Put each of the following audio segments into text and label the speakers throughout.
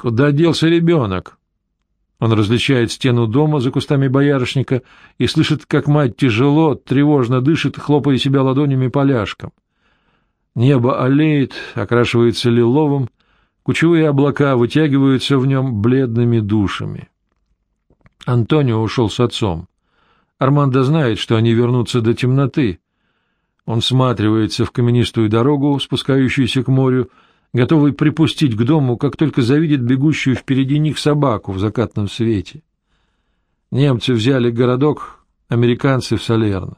Speaker 1: Куда делся ребенок? Он различает стену дома за кустами боярышника и слышит, как мать тяжело, тревожно дышит, хлопая себя ладонями поляшком. Небо олеет, окрашивается лиловым, кучевые облака вытягиваются в нем бледными душами. Антонио ушел с отцом. Армандо знает, что они вернутся до темноты. Он всматривается в каменистую дорогу, спускающуюся к морю, готовый припустить к дому, как только завидит бегущую впереди них собаку в закатном свете. Немцы взяли городок, американцы в Салерно.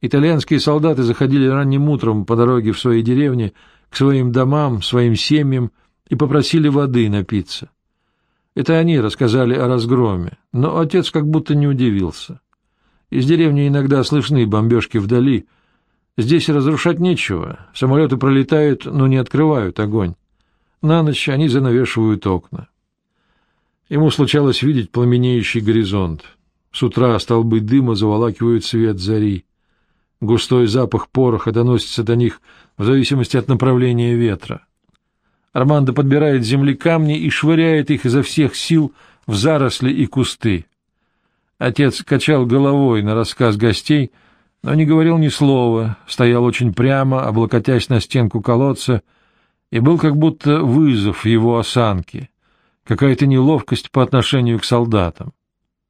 Speaker 1: Итальянские солдаты заходили ранним утром по дороге в свои деревни, к своим домам, своим семьям и попросили воды напиться. Это они рассказали о разгроме, но отец как будто не удивился. Из деревни иногда слышны бомбежки вдали, Здесь разрушать нечего. Самолеты пролетают, но не открывают огонь. На ночь они занавешивают окна. Ему случалось видеть пламенеющий горизонт. С утра столбы дыма заволакивают свет зари. Густой запах пороха доносится до них в зависимости от направления ветра. Армандо подбирает земли камни и швыряет их изо всех сил в заросли и кусты. Отец качал головой на рассказ гостей — но не говорил ни слова, стоял очень прямо, облокотясь на стенку колодца, и был как будто вызов его осанки, какая-то неловкость по отношению к солдатам.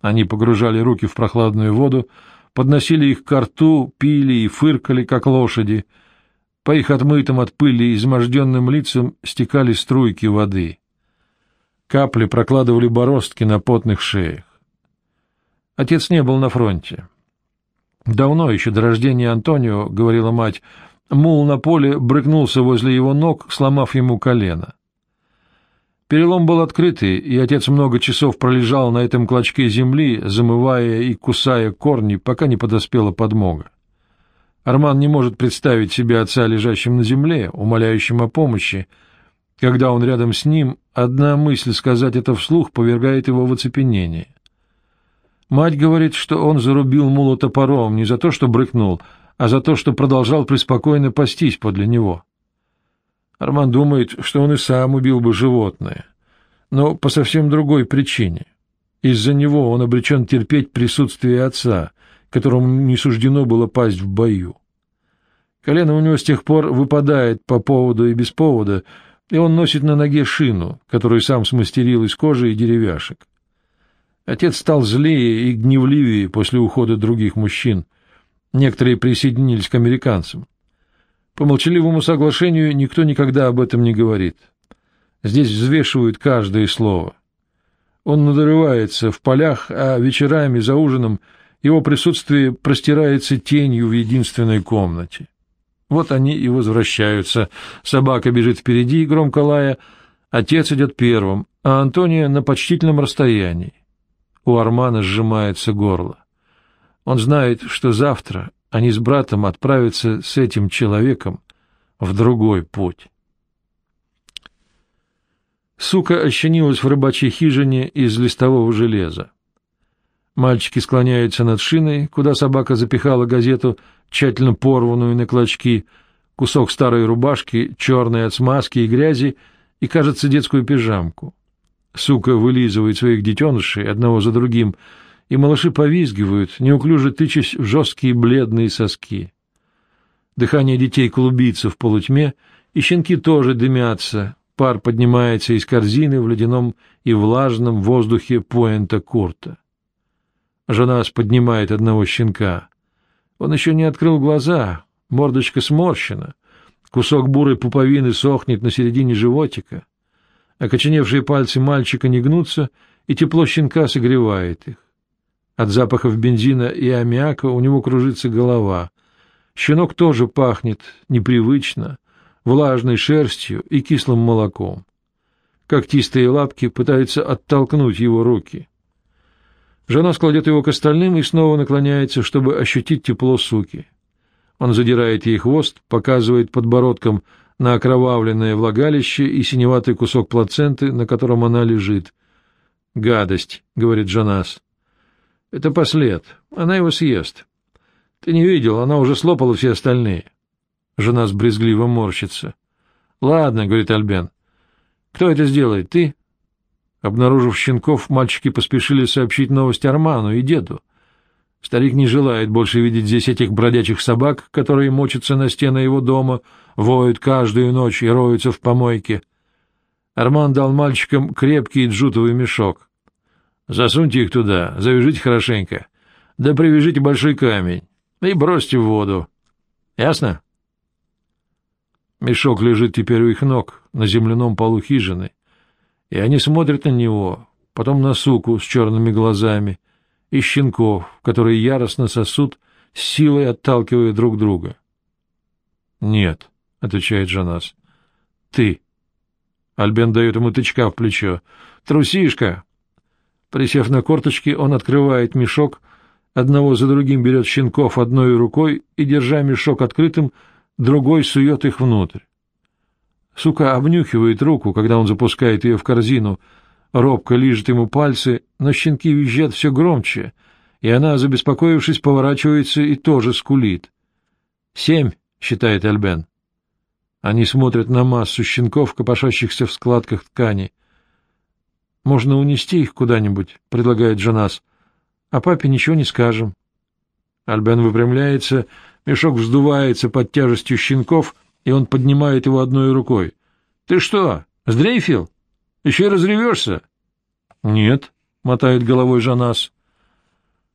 Speaker 1: Они погружали руки в прохладную воду, подносили их к рту, пили и фыркали, как лошади. По их отмытым от пыли изможденным лицам стекали струйки воды. Капли прокладывали бороздки на потных шеях. Отец не был на фронте. Давно, еще до рождения Антонио, — говорила мать, — мул на поле брыкнулся возле его ног, сломав ему колено. Перелом был открытый, и отец много часов пролежал на этом клочке земли, замывая и кусая корни, пока не подоспела подмога. Арман не может представить себе отца лежащим на земле, умоляющим о помощи. Когда он рядом с ним, одна мысль сказать это вслух повергает его в оцепенение. Мать говорит, что он зарубил мула топором не за то, что брыкнул, а за то, что продолжал преспокойно пастись подле него. Арман думает, что он и сам убил бы животное, но по совсем другой причине. Из-за него он обречен терпеть присутствие отца, которому не суждено было пасть в бою. Колено у него с тех пор выпадает по поводу и без повода, и он носит на ноге шину, которую сам смастерил из кожи и деревяшек. Отец стал злее и гневливее после ухода других мужчин. Некоторые присоединились к американцам. По молчаливому соглашению никто никогда об этом не говорит. Здесь взвешивают каждое слово. Он надрывается в полях, а вечерами за ужином его присутствие простирается тенью в единственной комнате. Вот они и возвращаются. Собака бежит впереди, громко лая, отец идет первым, а Антония на почтительном расстоянии. У Армана сжимается горло. Он знает, что завтра они с братом отправятся с этим человеком в другой путь. Сука ощенилась в рыбачьей хижине из листового железа. Мальчики склоняются над шиной, куда собака запихала газету, тщательно порванную на клочки, кусок старой рубашки, черной от смазки и грязи, и, кажется, детскую пижамку. Сука вылизывает своих детенышей одного за другим, и малыши повизгивают, неуклюже тычась в жесткие бледные соски. Дыхание детей клубится в полутьме, и щенки тоже дымятся, пар поднимается из корзины в ледяном и влажном воздухе Пуэнта-Курта. Жена поднимает одного щенка. Он еще не открыл глаза, мордочка сморщена, кусок бурой пуповины сохнет на середине животика. Окоченевшие пальцы мальчика не гнутся, и тепло щенка согревает их. От запахов бензина и аммиака у него кружится голова. Щенок тоже пахнет непривычно, влажной шерстью и кислым молоком. Когтистые лапки пытаются оттолкнуть его руки. Жена складет его к остальным и снова наклоняется, чтобы ощутить тепло суки. Он задирает ей хвост, показывает подбородком на окровавленное влагалище и синеватый кусок плаценты, на котором она лежит. «Гадость», — говорит Джонас. «Это послед. Она его съест. Ты не видел, она уже слопала все остальные». Жена брезгливо морщится. «Ладно», — говорит Альбен. «Кто это сделает, ты?» Обнаружив щенков, мальчики поспешили сообщить новость Арману и деду. Старик не желает больше видеть здесь этих бродячих собак, которые мочатся на стены его дома, воют каждую ночь и роются в помойке. Арман дал мальчикам крепкий джутовый мешок. «Засуньте их туда, завяжите хорошенько, да привяжите большой камень и бросьте в воду. Ясно?» Мешок лежит теперь у их ног, на земляном полу хижины, и они смотрят на него, потом на суку с черными глазами и щенков, которые яростно сосут, силой отталкивая друг друга. — Нет, — отвечает Жанас. — Ты. Альбен дает ему тычка в плечо. — Трусишка! Присев на корточки, он открывает мешок, одного за другим берет щенков одной рукой и, держа мешок открытым, другой сует их внутрь. Сука обнюхивает руку, когда он запускает ее в корзину, робко лижет ему пальцы, но щенки визжат все громче, и она, забеспокоившись, поворачивается и тоже скулит. «Семь», — считает Альбен. Они смотрят на массу щенков, копошащихся в складках ткани. «Можно унести их куда-нибудь», — предлагает Джонас. «А папе ничего не скажем». Альбен выпрямляется, мешок вздувается под тяжестью щенков — и он поднимает его одной рукой. — Ты что, сдрейфил? Еще разревешься? — Нет, — мотает головой Жанас.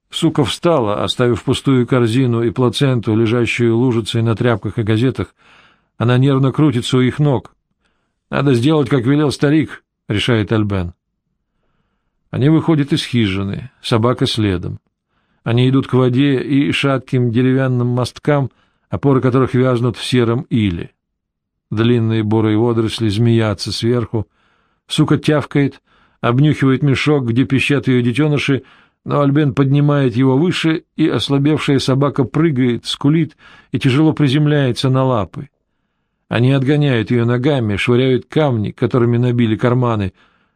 Speaker 1: Сука встала, оставив пустую корзину и плаценту, лежащую лужицей на тряпках и газетах. Она нервно крутится у их ног. — Надо сделать, как велел старик, — решает Альбен. Они выходят из хижины, собака следом. Они идут к воде и шатким деревянным мосткам, опоры которых вязнут в сером иле. Длинные бурые водоросли змеятся сверху. Сука тявкает, обнюхивает мешок, где пищат ее детеныши, но Альбен поднимает его выше, и ослабевшая собака прыгает, скулит и тяжело приземляется на лапы. Они отгоняют ее ногами, швыряют камни, которыми набили карманы.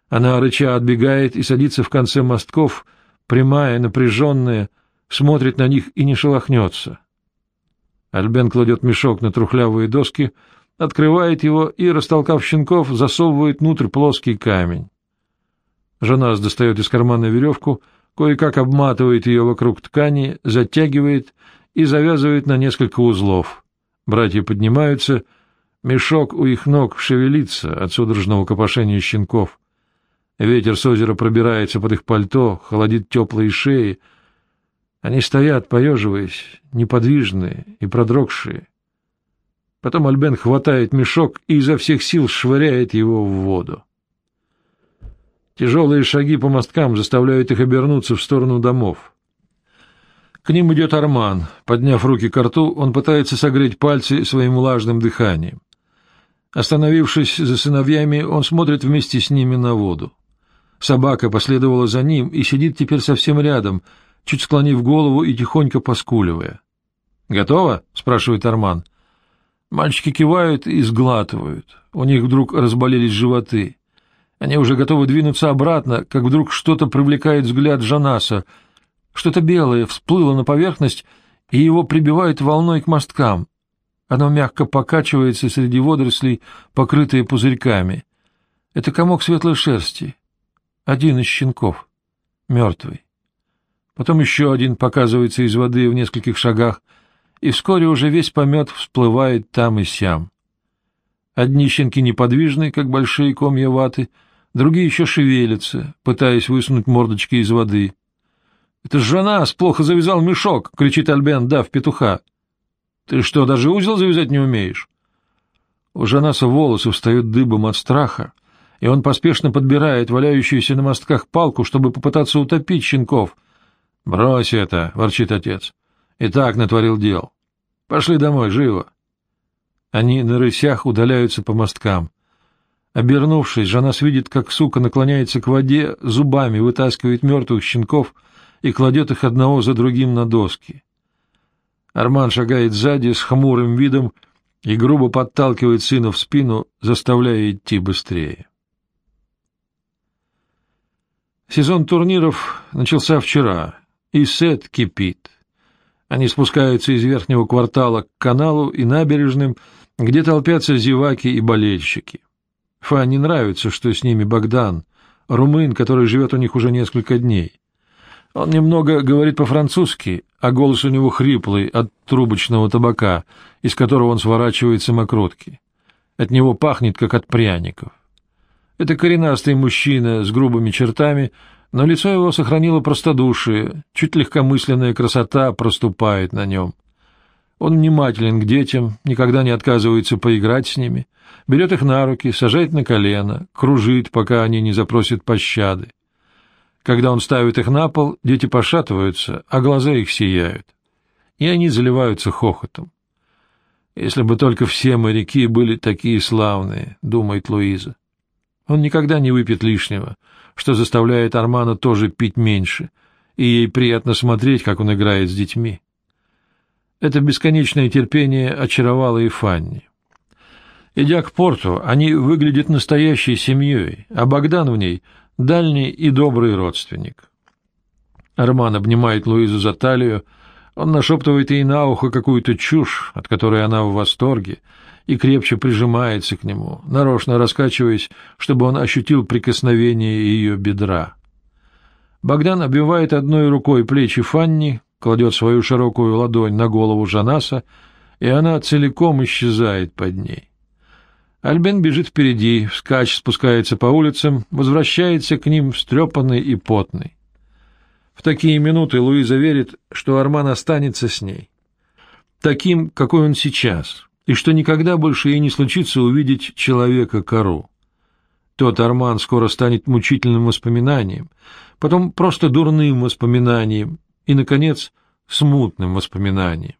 Speaker 1: Она, рыча, отбегает и садится в конце мостков, прямая, напряженная, смотрит на них и не шелохнется. Альбен кладет мешок на трухлявые доски, открывает его и, растолкав щенков, засовывает внутрь плоский камень. Жена достает из кармана веревку, кое-как обматывает ее вокруг ткани, затягивает и завязывает на несколько узлов. Братья поднимаются, мешок у их ног шевелится от судорожного копошения щенков. Ветер с озера пробирается под их пальто, холодит теплые шеи, они стоят, поеживаясь, неподвижные и продрогшие. Потом Альбен хватает мешок и изо всех сил швыряет его в воду. Тяжелые шаги по мосткам заставляют их обернуться в сторону домов. К ним идет Арман. Подняв руки к рту, он пытается согреть пальцы своим влажным дыханием. Остановившись за сыновьями, он смотрит вместе с ними на воду. Собака последовала за ним и сидит теперь совсем рядом — чуть склонив голову и тихонько поскуливая. «Готово?» — спрашивает Арман. Мальчики кивают и сглатывают. У них вдруг разболелись животы. Они уже готовы двинуться обратно, как вдруг что-то привлекает взгляд Жанаса. Что-то белое всплыло на поверхность, и его прибивает волной к мосткам. Оно мягко покачивается среди водорослей, покрытые пузырьками. Это комок светлой шерсти. Один из щенков. Мертвый. Потом еще один показывается из воды в нескольких шагах, и вскоре уже весь помет всплывает там и сям. Одни щенки неподвижны, как большие комья ваты, другие еще шевелятся, пытаясь высунуть мордочки из воды. — Это жена плохо завязал мешок! — кричит Альбен, дав петуха. — Ты что, даже узел завязать не умеешь? У Жанаса волосы встают дыбом от страха, и он поспешно подбирает валяющуюся на мостках палку, чтобы попытаться утопить щенков — «Брось это!» — ворчит отец. «И так натворил дел. Пошли домой, живо!» Они на рысях удаляются по мосткам. Обернувшись, Жанас видит, как сука наклоняется к воде, зубами вытаскивает мертвых щенков и кладет их одного за другим на доски. Арман шагает сзади с хмурым видом и грубо подталкивает сына в спину, заставляя идти быстрее. Сезон турниров начался вчера, и Сет кипит. Они спускаются из верхнего квартала к каналу и набережным, где толпятся зеваки и болельщики. Фа не нравится, что с ними Богдан, румын, который живет у них уже несколько дней. Он немного говорит по-французски, а голос у него хриплый от трубочного табака, из которого он сворачивает самокрутки. От него пахнет, как от пряников. Это коренастый мужчина с грубыми чертами, но лицо его сохранило простодушие, чуть легкомысленная красота проступает на нем. Он внимателен к детям, никогда не отказывается поиграть с ними, берет их на руки, сажает на колено, кружит, пока они не запросят пощады. Когда он ставит их на пол, дети пошатываются, а глаза их сияют. И они заливаются хохотом. «Если бы только все моряки были такие славные», — думает Луиза. Он никогда не выпьет лишнего, что заставляет Армана тоже пить меньше, и ей приятно смотреть, как он играет с детьми. Это бесконечное терпение очаровало и Фанни. Идя к порту, они выглядят настоящей семьей, а Богдан в ней дальний и добрый родственник. Арман обнимает Луизу за талию, он нашептывает ей на ухо какую-то чушь, от которой она в восторге, и крепче прижимается к нему, нарочно раскачиваясь, чтобы он ощутил прикосновение ее бедра. Богдан обвивает одной рукой плечи Фанни, кладет свою широкую ладонь на голову Жанаса, и она целиком исчезает под ней. Альбен бежит впереди, вскачь спускается по улицам, возвращается к ним встрепанный и потный. В такие минуты Луиза верит, что Арман останется с ней. Таким, какой он сейчас, и что никогда больше ей не случится увидеть человека-кору. Тот Арман скоро станет мучительным воспоминанием, потом просто дурным воспоминанием и, наконец, смутным воспоминанием.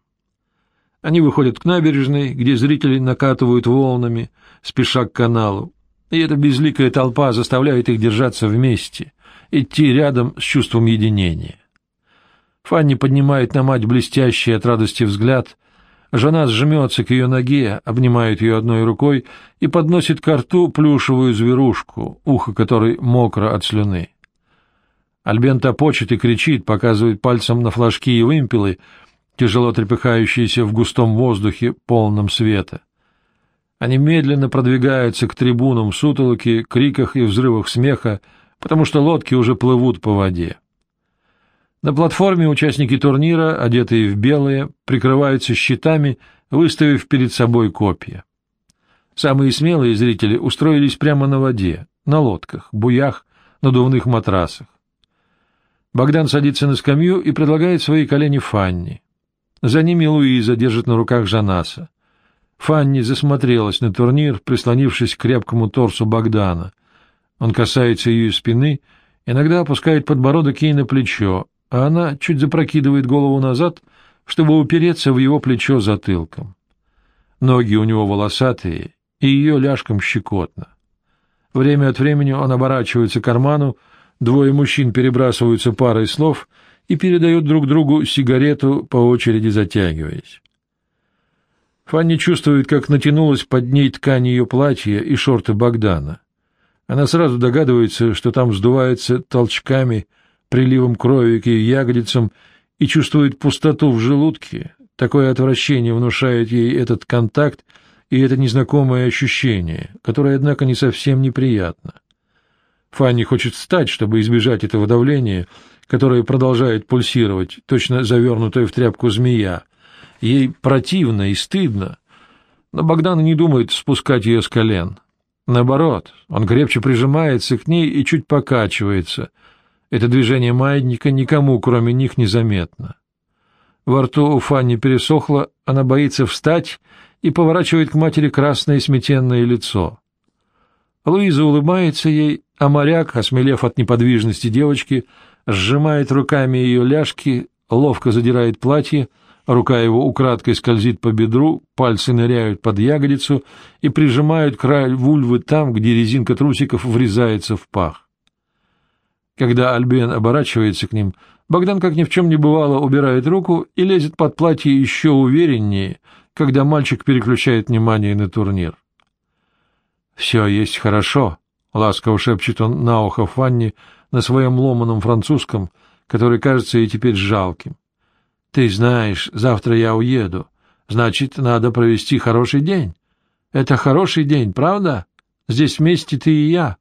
Speaker 1: Они выходят к набережной, где зрители накатывают волнами, спеша к каналу, и эта безликая толпа заставляет их держаться вместе, идти рядом с чувством единения. Фанни поднимает на мать блестящий от радости взгляд, жена сжмется к ее ноге, обнимает ее одной рукой и подносит к рту плюшевую зверушку, ухо которой мокро от слюны. Альбен топочет и кричит, показывает пальцем на флажки и вымпелы, тяжело трепыхающиеся в густом воздухе, полном света. Они медленно продвигаются к трибунам в сутолоке, криках и взрывах смеха, потому что лодки уже плывут по воде. На платформе участники турнира, одетые в белые, прикрываются щитами, выставив перед собой копья. Самые смелые зрители устроились прямо на воде, на лодках, буях, надувных матрасах. Богдан садится на скамью и предлагает свои колени Фанни. За ними Луиза держит на руках Жанаса. Фанни засмотрелась на турнир, прислонившись к крепкому торсу Богдана. Он касается ее спины, иногда опускает подбородок ей на плечо, а она чуть запрокидывает голову назад, чтобы упереться в его плечо затылком. Ноги у него волосатые, и ее ляжком щекотно. Время от времени он оборачивается к карману, двое мужчин перебрасываются парой слов — и передают друг другу сигарету, по очереди затягиваясь. Фанни чувствует, как натянулась под ней ткань ее платья и шорты Богдана. Она сразу догадывается, что там вздувается толчками, приливом крови к ее ягодицам и чувствует пустоту в желудке. Такое отвращение внушает ей этот контакт и это незнакомое ощущение, которое, однако, не совсем неприятно. Фанни хочет встать, чтобы избежать этого давления, которая продолжает пульсировать, точно завернутая в тряпку змея. Ей противно и стыдно, но Богдан не думает спускать ее с колен. Наоборот, он крепче прижимается к ней и чуть покачивается. Это движение маятника никому, кроме них, незаметно. Во рту у Фанни пересохло, она боится встать и поворачивает к матери красное сметенное лицо. Луиза улыбается ей, а моряк, осмелев от неподвижности девочки, сжимает руками ее ляжки, ловко задирает платье, рука его украдкой скользит по бедру, пальцы ныряют под ягодицу и прижимают край вульвы там, где резинка трусиков врезается в пах. Когда Альбен оборачивается к ним, Богдан, как ни в чем не бывало, убирает руку и лезет под платье еще увереннее, когда мальчик переключает внимание на турнир. «Все есть хорошо», — ласково шепчет он на ухо Фанни, — на своем ломаном французском, который кажется ей теперь жалким. «Ты знаешь, завтра я уеду. Значит, надо провести хороший день. Это хороший день, правда? Здесь вместе ты и я.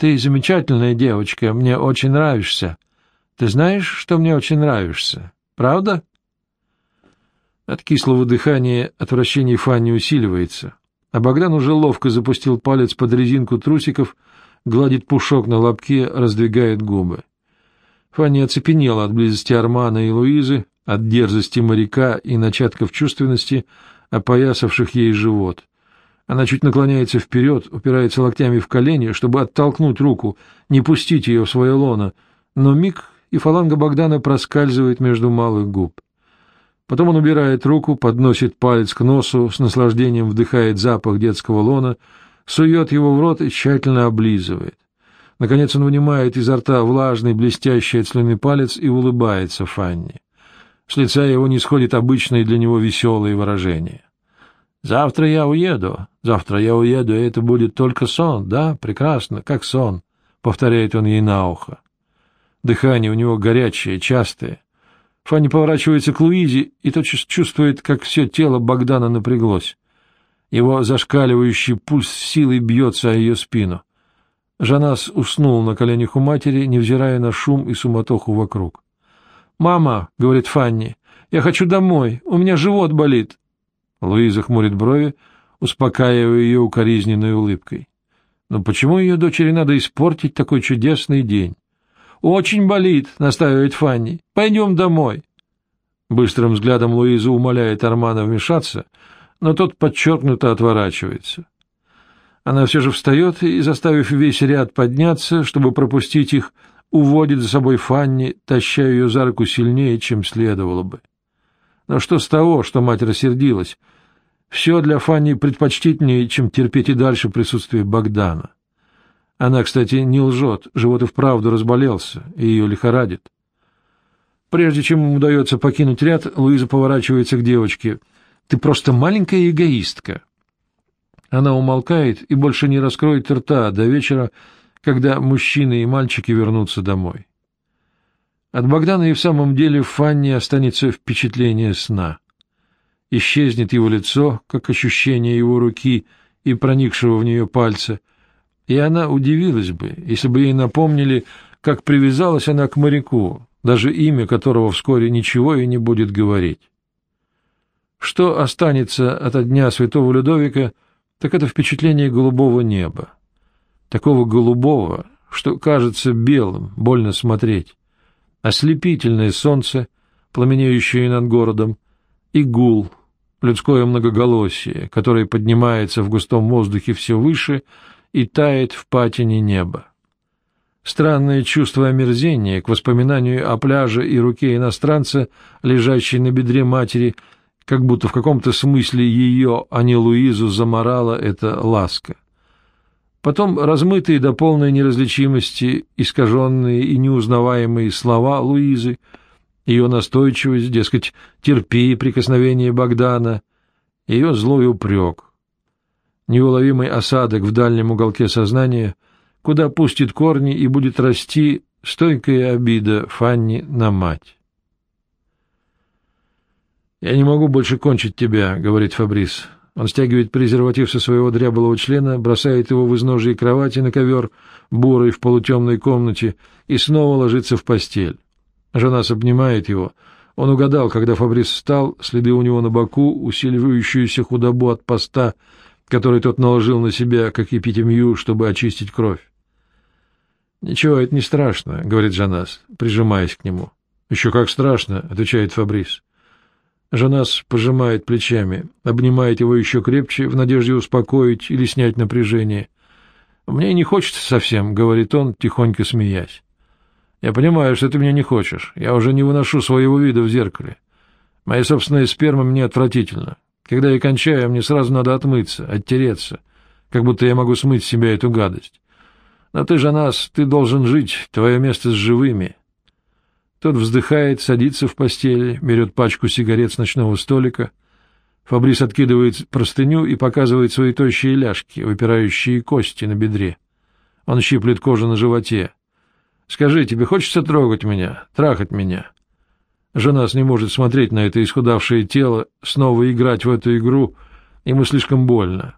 Speaker 1: Ты замечательная девочка, мне очень нравишься. Ты знаешь, что мне очень нравишься, правда? От кислого дыхания отвращение Фанни усиливается, а Богдан уже ловко запустил палец под резинку трусиков, гладит пушок на лобке, раздвигает губы. Фанни оцепенела от близости Армана и Луизы, от дерзости моряка и начатков чувственности, опоясавших ей живот. Она чуть наклоняется вперед, упирается локтями в колени, чтобы оттолкнуть руку, не пустить ее в свое лоно, но миг, и фаланга Богдана проскальзывает между малых губ. Потом он убирает руку, подносит палец к носу, с наслаждением вдыхает запах детского лона, сует его в рот и тщательно облизывает. Наконец он вынимает изо рта влажный, блестящий от слюны палец и улыбается Фанни. С лица его не сходит обычное для него веселое выражение. «Завтра я уеду, завтра я уеду, и это будет только сон, да? Прекрасно, как сон», — повторяет он ей на ухо. Дыхание у него горячее, частое. Фанни поворачивается к Луизе и тотчас чувствует, как все тело Богдана напряглось. Его зашкаливающий пульс силой бьется о ее спину. Жанас уснул на коленях у матери, невзирая на шум и суматоху вокруг. «Мама», — говорит Фанни, — «я хочу домой, у меня живот болит». Луиза хмурит брови, успокаивая ее укоризненной улыбкой. «Но почему ее дочери надо испортить такой чудесный день?» «Очень болит», — настаивает Фанни. «Пойдем домой». Быстрым взглядом Луиза умоляет Армана вмешаться, но тот подчеркнуто отворачивается. Она все же встает и, заставив весь ряд подняться, чтобы пропустить их, уводит за собой Фанни, таща ее за руку сильнее, чем следовало бы. Но что с того, что мать рассердилась? Все для Фанни предпочтительнее, чем терпеть и дальше присутствие Богдана. Она, кстати, не лжет, живот и вправду разболелся, и ее лихорадит. Прежде чем ему удается покинуть ряд, Луиза поворачивается к девочке. «Ты просто маленькая эгоистка». Она умолкает и больше не раскроет рта до вечера, когда мужчины и мальчики вернутся домой. От Богдана и в самом деле в Фанне останется впечатление сна. Исчезнет его лицо, как ощущение его руки и проникшего в нее пальца, и она удивилась бы, если бы ей напомнили, как привязалась она к моряку, даже имя которого вскоре ничего и не будет говорить. Что останется от дня святого Людовика, так это впечатление голубого неба. Такого голубого, что кажется белым, больно смотреть. Ослепительное солнце, пламенеющее над городом, и гул, людское многоголосие, которое поднимается в густом воздухе все выше и тает в патине неба. Странное чувство омерзения к воспоминанию о пляже и руке иностранца, лежащей на бедре матери, как будто в каком-то смысле ее, а не Луизу, заморала эта ласка. Потом размытые до полной неразличимости, искаженные и неузнаваемые слова Луизы, ее настойчивость, дескать, терпи прикосновение Богдана, ее злой упрек неуловимый осадок в дальнем уголке сознания, куда пустит корни и будет расти стойкая обида Фанни на мать. «Я не могу больше кончить тебя», — говорит Фабрис. Он стягивает презерватив со своего дряблого члена, бросает его в изножие кровати на ковер, бурый в полутемной комнате, и снова ложится в постель. Жена обнимает его. Он угадал, когда Фабрис встал, следы у него на боку, усиливающуюся худобу от поста — который тот наложил на себя, как эпитемию, чтобы очистить кровь. — Ничего, это не страшно, — говорит Жанас, прижимаясь к нему. — Еще как страшно, — отвечает Фабрис. Жанас пожимает плечами, обнимает его еще крепче, в надежде успокоить или снять напряжение. — Мне не хочется совсем, — говорит он, тихонько смеясь. — Я понимаю, что ты мне не хочешь. Я уже не выношу своего вида в зеркале. Моя собственная сперма мне отвратительна. Когда я кончаю, мне сразу надо отмыться, оттереться, как будто я могу смыть с себя эту гадость. Но ты же нас, ты должен жить, твое место с живыми. Тот вздыхает, садится в постели, берет пачку сигарет с ночного столика. Фабрис откидывает простыню и показывает свои тощие ляжки, выпирающие кости на бедре. Он щиплет кожу на животе. «Скажи, тебе хочется трогать меня, трахать меня?» Жена не может смотреть на это исхудавшее тело, снова играть в эту игру, ему слишком больно.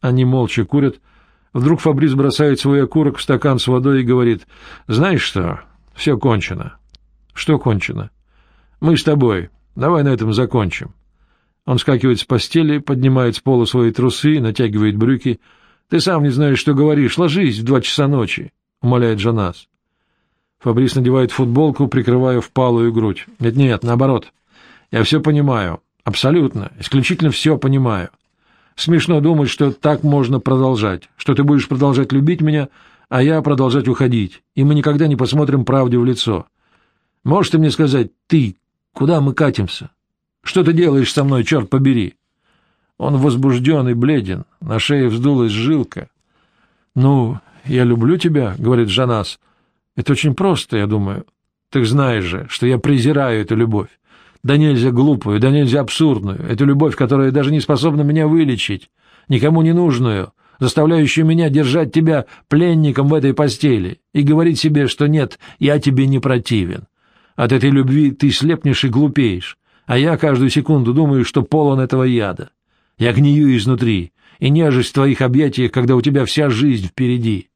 Speaker 1: Они молча курят, Вдруг Фабрис бросает свой окурок в стакан с водой и говорит, «Знаешь что? Все кончено». «Что кончено?» «Мы с тобой. Давай на этом закончим». Он скакивает с постели, поднимает с пола свои трусы, натягивает брюки. «Ты сам не знаешь, что говоришь. Ложись в два часа ночи», — умоляет Жанас. Фабрис надевает футболку, прикрывая впалую грудь. «Нет-нет, наоборот. Я все понимаю. Абсолютно. Исключительно все понимаю. Смешно думать, что так можно продолжать, что ты будешь продолжать любить меня, а я продолжать уходить, и мы никогда не посмотрим правде в лицо. Можешь ты мне сказать, ты, куда мы катимся? Что ты делаешь со мной, черт побери? Он возбужден и бледен, на шее вздулась жилка. — Ну, я люблю тебя, — говорит Жанас. — Это очень просто, я думаю. Ты знаешь же, что я презираю эту любовь да нельзя глупую, да нельзя абсурдную, эту любовь, которая даже не способна меня вылечить, никому не нужную, заставляющую меня держать тебя пленником в этой постели и говорить себе, что нет, я тебе не противен. От этой любви ты слепнешь и глупеешь, а я каждую секунду думаю, что полон этого яда. Я гнию изнутри и нежесть в твоих объятиях, когда у тебя вся жизнь впереди.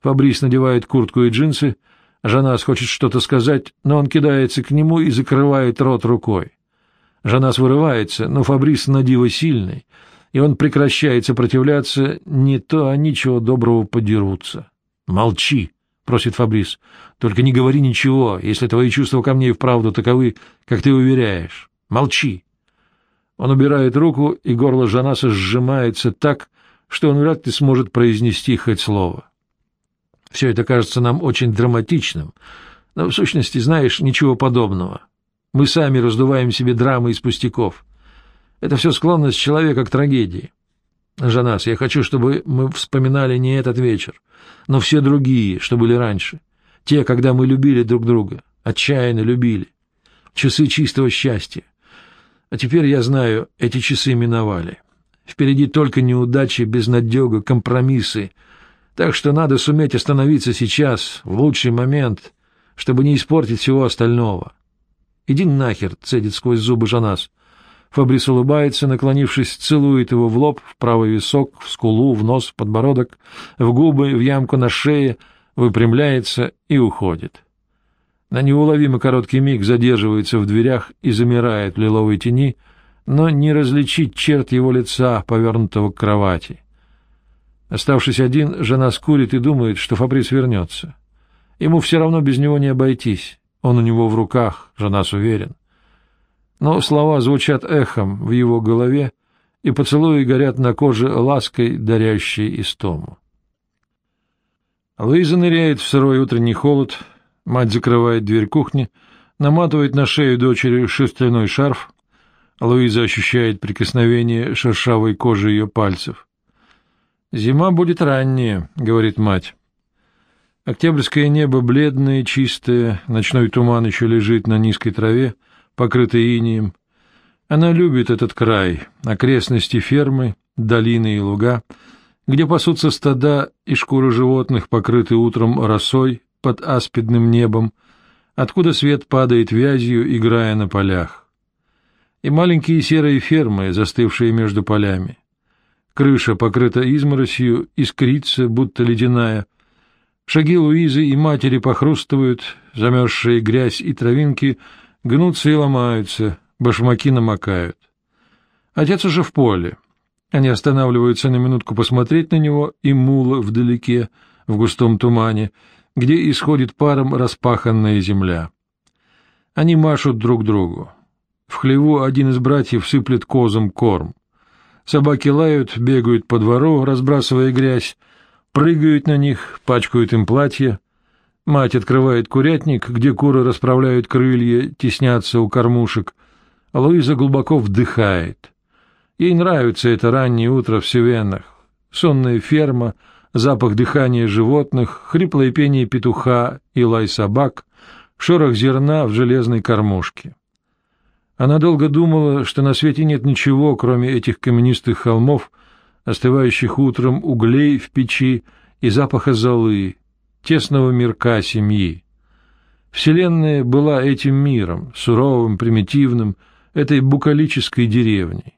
Speaker 1: Фабрис надевает куртку и джинсы, Жанас хочет что-то сказать, но он кидается к нему и закрывает рот рукой. Жанас вырывается, но Фабрис надиво сильный, и он прекращает сопротивляться, не то они чего доброго подерутся. «Молчи!» — просит Фабрис. «Только не говори ничего, если твои чувства ко мне и вправду таковы, как ты уверяешь. Молчи!» Он убирает руку, и горло Жанаса сжимается так, что он вряд ли сможет произнести хоть слово. Все это кажется нам очень драматичным, но в сущности, знаешь, ничего подобного. Мы сами раздуваем себе драмы из пустяков. Это все склонность человека к трагедии. Жанас, я хочу, чтобы мы вспоминали не этот вечер, но все другие, что были раньше. Те, когда мы любили друг друга, отчаянно любили. Часы чистого счастья. А теперь, я знаю, эти часы миновали. Впереди только неудачи, безнадега, компромиссы — так что надо суметь остановиться сейчас, в лучший момент, чтобы не испортить всего остального. Иди нахер, цедит сквозь зубы Жанас. Фабрис улыбается, наклонившись, целует его в лоб, в правый висок, в скулу, в нос, в подбородок, в губы, в ямку на шее, выпрямляется и уходит. На неуловимо короткий миг задерживается в дверях и замирает в лиловой тени, но не различить черт его лица, повернутого к кровати. Оставшись один, жена скурит и думает, что Фабрис вернется. Ему все равно без него не обойтись. Он у него в руках, жена уверен. Но слова звучат эхом в его голове, и поцелуи горят на коже лаской, дарящей истому. Луиза ныряет в сырой утренний холод, мать закрывает дверь кухни, наматывает на шею дочери шерстяной шарф. Луиза ощущает прикосновение шершавой кожи ее пальцев. «Зима будет ранняя», — говорит мать. Октябрьское небо бледное, чистое, ночной туман еще лежит на низкой траве, покрытой инием. Она любит этот край, окрестности фермы, долины и луга, где пасутся стада и шкуры животных, покрыты утром росой под аспидным небом, откуда свет падает вязью, играя на полях. И маленькие серые фермы, застывшие между полями. Крыша покрыта изморосью, искрится, будто ледяная. Шаги Луизы и матери похрустывают, замерзшие грязь и травинки гнутся и ломаются, башмаки намокают. Отец уже в поле. Они останавливаются на минутку посмотреть на него, и мула вдалеке, в густом тумане, где исходит паром распаханная земля. Они машут друг другу. В хлеву один из братьев сыплет козам корм. Собаки лают, бегают по двору, разбрасывая грязь, прыгают на них, пачкают им платья. Мать открывает курятник, где куры расправляют крылья, теснятся у кормушек. Луиза глубоко вдыхает. Ей нравится это раннее утро в Севенах. Сонная ферма, запах дыхания животных, хриплое пение петуха и лай собак, шорох зерна в железной кормушке. Она долго думала, что на свете нет ничего, кроме этих каменистых холмов, остывающих утром углей в печи и запаха золы, тесного мирка семьи. Вселенная была этим миром, суровым, примитивным, этой букалической деревней.